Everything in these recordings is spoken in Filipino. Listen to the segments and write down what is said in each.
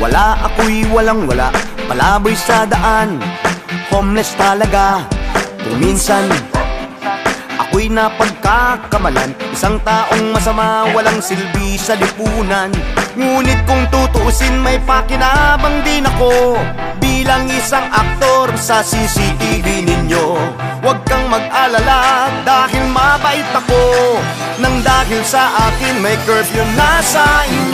Wala ako'y walang wala. Palaboy sa daan. Homeless talaga. Kung minsan Ako'y napagkakamalan. Isang taong masama Walang silbi sa lipunan. Ngunit kung tutuusin May pakinabang din ako. Bilang isang aktor Sa CCTV ninyo. Huwag kang mag-alala Dahil mabait ako. Nang dahil sa akin May curfew na sa inyo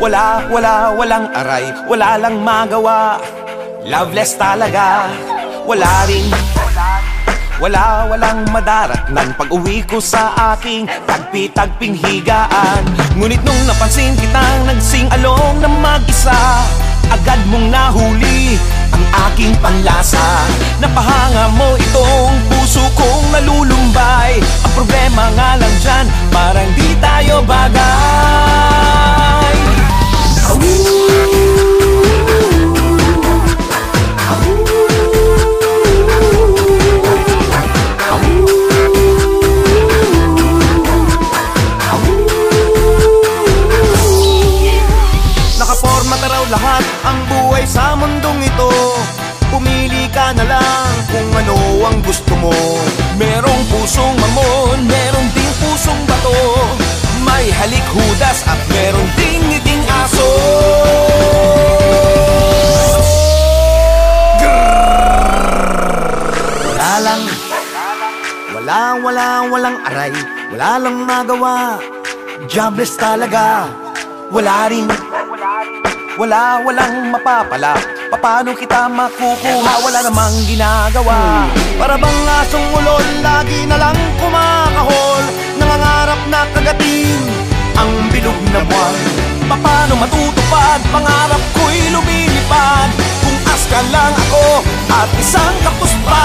Wala, wala, walang aray. Wala lang magawa. Loveless talaga. Wala rin. Wala, walang madaratnan Pag uwi ko sa aking tagpi-tagping higaan. Ngunit nung napansin kitang nagsing along na mag-isa Agad mong nahuli ang aking panlasa. Napahanga mo itong puso kong nalulumbay. Ang problema nga lang dyan, parang di tayo bagay lahat ang buhay sa mundong ito. Pumili ka na lang kung ano ang gusto mo. Merong pusong mamon, meron ding pusong bato. May halik hudas at meron ding ngiting aso. Wala lang Wala, wala, walang aray. Wala lang magawa. Jobless talaga. Wala rin wala, walang mapapala. Paano kita makukuha? Wala namang ginagawa. Para bang asong ulol Lagi na lang kumakahol. Nangangarap na kagatin Ang bilog na buwan. Paano matutupad? Pangarap ko'y lumilipad. Kung aska lang ako At isang kapos pa